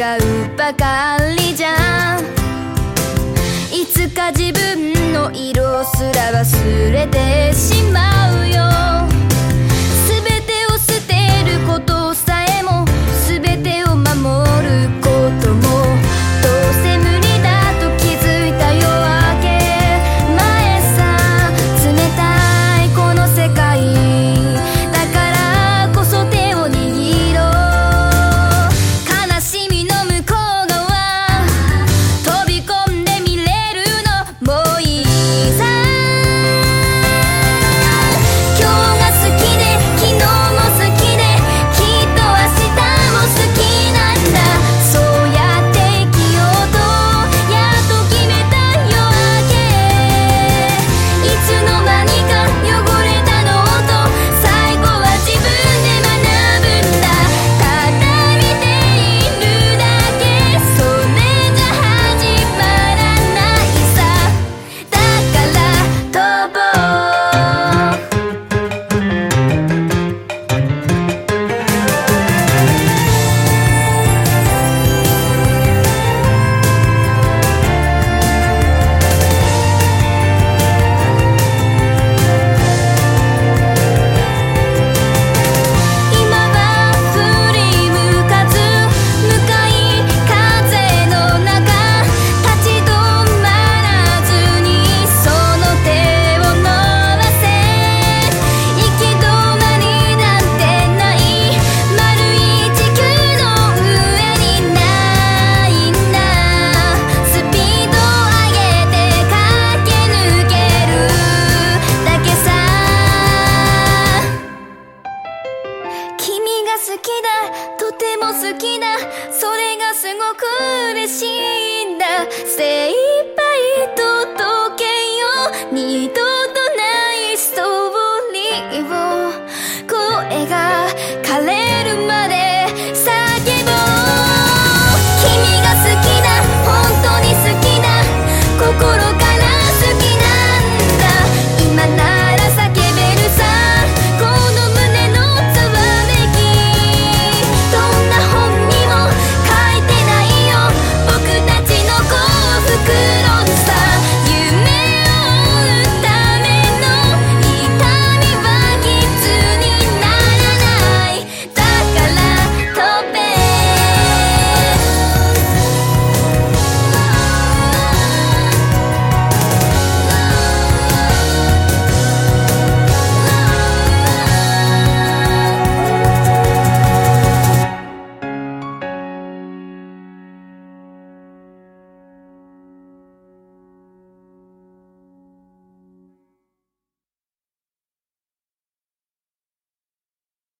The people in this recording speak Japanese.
疑うばかりじゃいつか自分の色すら忘れて好きだ。とても好きだ。それがすごく嬉しいんだ。精一杯